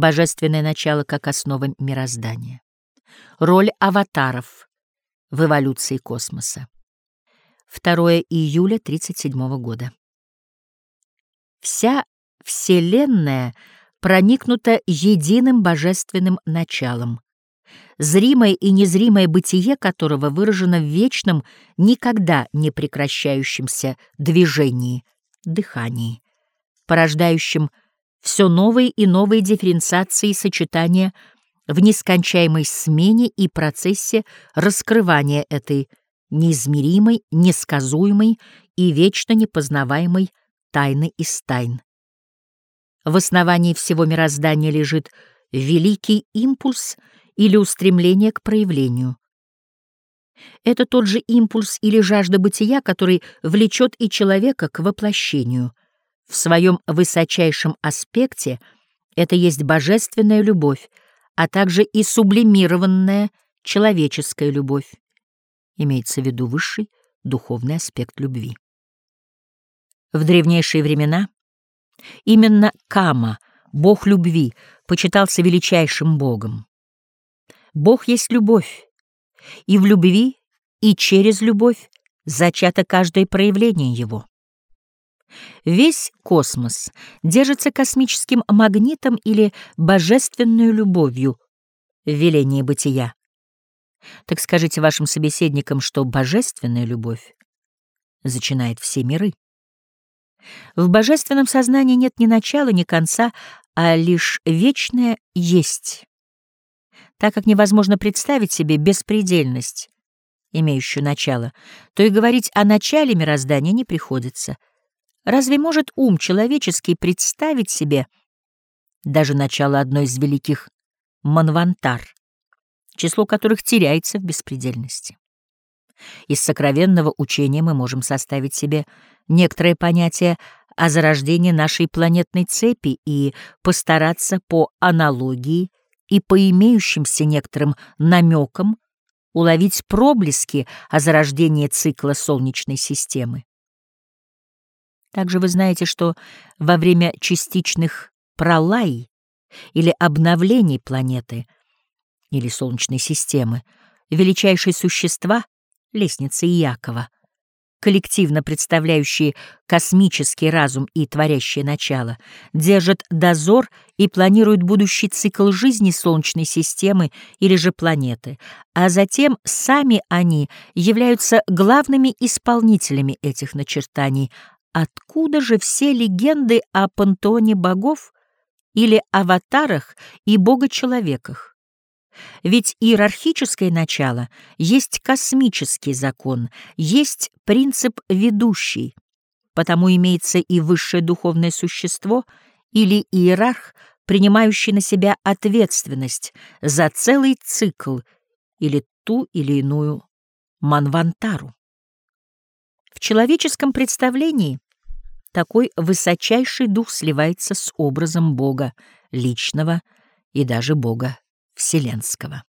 божественное начало как основа мироздания. Роль аватаров в эволюции космоса. 2 июля 1937 года. Вся Вселенная проникнута единым божественным началом, зримое и незримое бытие которого выражено в вечном, никогда не прекращающемся движении, дыхании, порождающем все новые и новые дифференциации и сочетания в нескончаемой смене и процессе раскрывания этой неизмеримой, несказуемой и вечно непознаваемой тайны из тайн. В основании всего мироздания лежит великий импульс или устремление к проявлению. Это тот же импульс или жажда бытия, который влечет и человека к воплощению. В своем высочайшем аспекте это есть божественная любовь, а также и сублимированная человеческая любовь. Имеется в виду высший духовный аспект любви. В древнейшие времена именно Кама, бог любви, почитался величайшим богом. Бог есть любовь, и в любви, и через любовь зачато каждое проявление его. Весь космос держится космическим магнитом или божественной любовью, веление бытия. Так скажите вашим собеседникам, что божественная любовь зачинает все миры. В божественном сознании нет ни начала, ни конца, а лишь вечное есть. Так как невозможно представить себе беспредельность, имеющую начало, то и говорить о начале мироздания не приходится — Разве может ум человеческий представить себе даже начало одной из великих манвантар, число которых теряется в беспредельности? Из сокровенного учения мы можем составить себе некоторое понятие о зарождении нашей планетной цепи и постараться по аналогии и по имеющимся некоторым намекам уловить проблески о зарождении цикла Солнечной системы. Также вы знаете, что во время частичных пролай или обновлений планеты или Солнечной системы величайшие существа, лестницы Иакова, коллективно представляющие космический разум и творящее начало, держат дозор и планируют будущий цикл жизни Солнечной системы или же планеты, а затем сами они являются главными исполнителями этих начертаний, Откуда же все легенды о пантеоне богов или аватарах и богочеловеках? Ведь иерархическое начало есть космический закон, есть принцип ведущий, потому имеется и высшее духовное существо или иерарх, принимающий на себя ответственность за целый цикл или ту или иную манвантару. В человеческом представлении такой высочайший дух сливается с образом Бога личного и даже Бога вселенского.